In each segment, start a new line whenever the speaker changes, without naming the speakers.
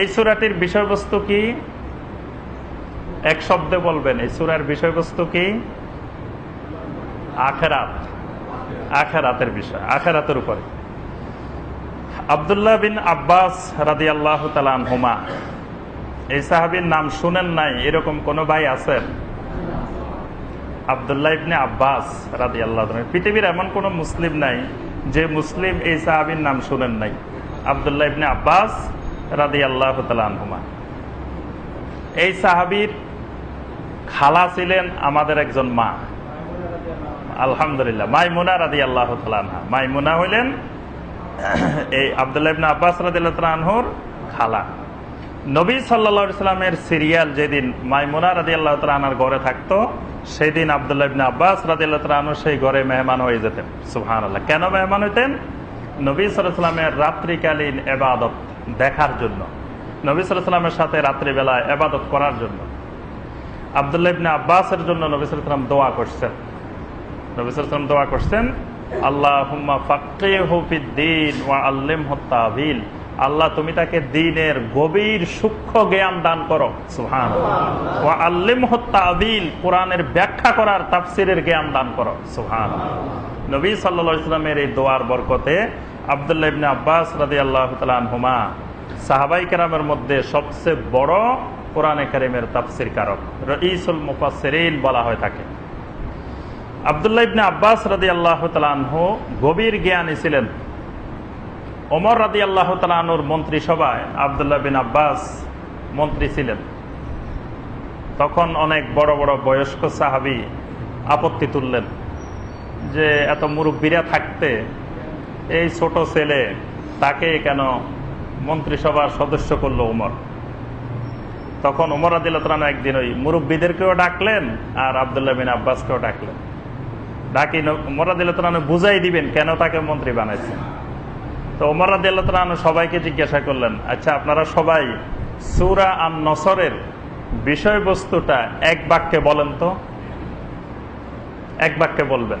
এই সুরাটির বিষয়বস্তু কি? এক শব্দে বলবেন, এই সুরার বিষয়বস্তু কি? আখেরাত। আখেরাতের বিষয়, আখেরাতের উপরে। আবদুল্লাহ বিন আব্বাস রাদি আল্লাহ হুমা এই সাহাবির নাম শুনেন নাই, এরকম কোন ভাই আছেন? আবদুল্লাহ ইবনে আব্বাস রাদি আল্লাহ পৃথিবীর এমন কোন মুসলিম নাই, যে মুসলিম এই সাহাবির নাম শুনেন নাই। আবদুল্লাহ ইবনে আব্বাস রাদি আল্লাহ হুমা এই সাহাবির খালা ছিলেন আমাদের একজন মা। আলহামদুলিল্লাহ। মাইমুনা রাদি আল্লাহ মাইমুনা হইলেন এই আবদুল্লাহ ইবনে আব্বাস রাদিল্লাহর খালা। নবী সাল্লামের সিরিয়াল যেদিন মাইমুনা রাদি আল্লাহ তালার ঘরে থাকতো, সেদিন আবদুল্লাহ আব্বাস রাদি আল্লাহ তালু সেই ঘরে মেহমান হয়ে যেতেন। সুহান আল্লাহ কেন মেহমান হইতেন? নবী সাল্লামের রাত্রিকালীন এবাদত দেখার জন্য। নবী সাল্লামের সাথে রাত্রিবেলা এবাদত করার জন্য। আবদুল্লাহ ইবনে আব্বাসের জন্য নবী সাল্লাম দোয়া করছেন। নবী সাল্লাম দোয়া করছেন আল্লাহ আল্লিম আল্লাহ, তুমি তাকে দিনের গভীর সূক্ষ্ম জ্ঞান দান করো। সুহান ও আল্লিম হত্তাবিল কোরআনের ব্যাখ্যা করার তাফসিরের জ্ঞান দান করো। সুহান নবী সাল্লা ইসলামের এই দোয়ার বরকতে আবদুল্লাহ ইবনে আব্বাস রাদি আল্লাহ হুমা সাহাবাই কেরামের মধ্যে সবচেয়ে বড় কোরআনে কারিমের তাফসির কারক রইসুল মুফাসরিন বলা হয়ে থাকে। আবদুল্লাহ ইবনে আব্বাস রাদি আল্লাহ তালাহ গভীর জ্ঞানী ছিলেন। ওমর রাদি আল্লাহ তালানুর মন্ত্রিসভায় আবদুল্লাহ বিন আব্বাস মন্ত্রী ছিলেন। তখন অনেক বড় বড় বয়স্ক সাহাবি আপত্তি তুললেন। যে এত মুরব্বীরা থাকতে এই ছোট ছেলে তাকে কেন মন্ত্রিসভার সদস্য করল উমর? তখন উমর আদিল্লাহ একদিন ওই মুরব্বীদেরকেও ডাকলেন আর আবদুল্লাহ বিন আব্বাসকেও ডাকলেন। ডাকি মোরাদিল্লাহ বুঝাই দিবেন কেন তাকে মন্ত্রী বানাইছেন তো ওমর রাদিল্লাহ সবাইকে জিজ্ঞাসা করলেন আচ্ছা আপনারা সবাই সুরা আন নসরের বিষয়বস্তুটা এক বাক্যে বলেন তো? এক বাক্যে বলবেন।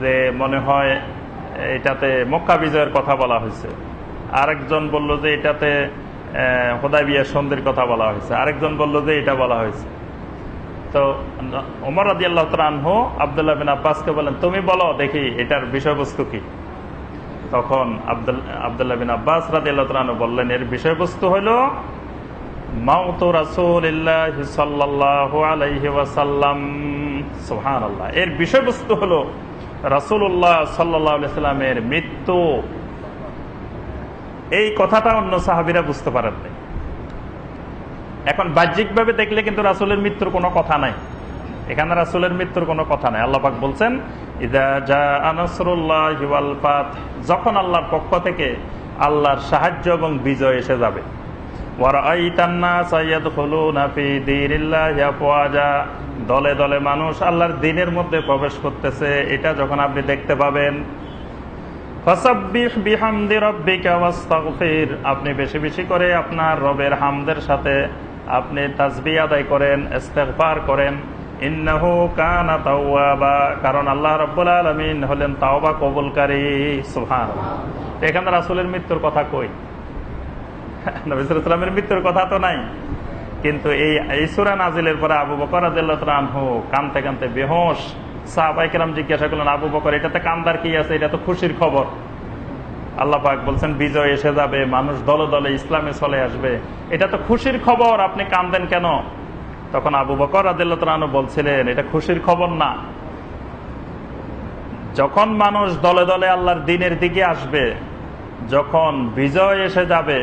যে মনে হয় এটাতে মক্কা বিজয়ের কথা বলা হয়েছে। আরেকজন বলল যে এটাতে হোদাই বিয়ার সন্ধির কথা বলা হয়েছে। আরেকজন বলল যে এটা বলা হয়েছে। তো ওমর আদি আল্লাহ আনহু আবদুল্লাহ বিন আব্বাসকে বলেন, তুমি বলো, দেখি এটার বিষয়বস্তু কি? তখন আব্দুল, আবদুল্লাহ বিন আব্বাস রাজি আল্লাহ আনহু বললেন, এর বিষয়বস্তু হইল আল্লাহ এর বিষয়বস্তু হলো রাসুল্লাহ সাল্লামের মৃত্যু। এই কথাটা অন্য সাহাবিরা বুঝতে পারেন নাই। এখন বাহ্যিকভাবে দেখলে কিন্তু রাসুলের মৃত্যুর কোনো কথা নাই। এখানে রাসুলের মৃত্যুর কোনো কথা নাই। আল্লাপাক বলছেন যখন আল্লাহর পক্ষ থেকে আল্লাহর সাহায্য এবং বিজয় এসে যাবে। দলে দলে মানুষ আল্লাহর দিনের মধ্যে প্রবেশ করতেছে। এটা যখন আপনি দেখতে পাবেন আপনি বেশি বেশি করে আপনার রবের হামদের সাথে আপনি তাজবি আদায় করেন, ইস্তেগফার করেন। ইন্নাহু কানা তাওয়াবা। কারণ আল্লাহ রাব্বুল আলামিন হলেন তাওবা কবুলকারী, সুবহানাল্লাহ। এখানে রাসূলের মৃত্যুর কথা কই? নবী সাল্লাল্লাহু মৃত্যুর কথা তো নাই। কিন্তু এই এই সূরা নাজিলের পরে আবু বকর আনহু কানতে কানতে বেহোশ। সাহাবাই কেরাম জিজ্ঞাসা করলেন, আবু বকর, এটাতে কান্দার কি আছে? এটা তো খুশির খবর। আল্লাহ পাক বলছেন, বিজয় এসে যাবে, মানুষ দলে দলে ইসলামে চলে আসবে। এটা তো খুশির খবর, আপনি কান্দেন কেন? তখন আবু বকর আদিল্লাহ বলছিলেন, এটা খুশির খবর না। যখন মানুষ দলে দলে আল্লাহর দিনের দিকে আসবে, যখন বিজয় এসে যাবে,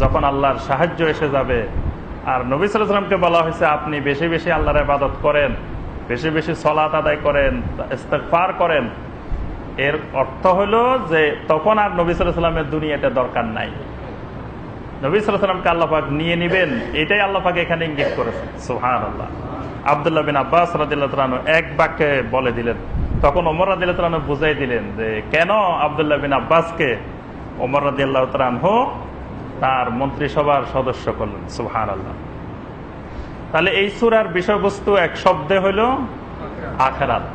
যখন আল্লাহর সাহায্য এসে যাবে আর নবী সালামকে বলা হয়েছে, আপনি বেশি বেশি আল্লাহর আবাদত করেন, বেশি বেশি সলাত আদায় করেন পার করেন। এর অর্থ হলো যে তখন আর নবী সাল্লামের দুনিয়াটা দরকার নাই। নবী সাল্লামকে আল্লাহাক নিয়ে নিবেন, এটাই আল্লাহাক এখানে ইঙ্গিত করেছেন। সুহান আল্লাহ আবদুল্লাহ বিন আব্বাস রাদিল্লাহ এক বাক্যে বলে দিলেন, তখন ওমর রাদিল্লাহ বুঝাই দিলেন যে কেন আবদুল্লাহ বিন আব্বাসকে ওমর রাদিল্লাহ হো তার মন্ত্রিসভার সদস্য করলেন সুহান আল্লাহ তাহলে এই সুরার বিষয়বস্তু এক শব্দে হইল আখেরাত।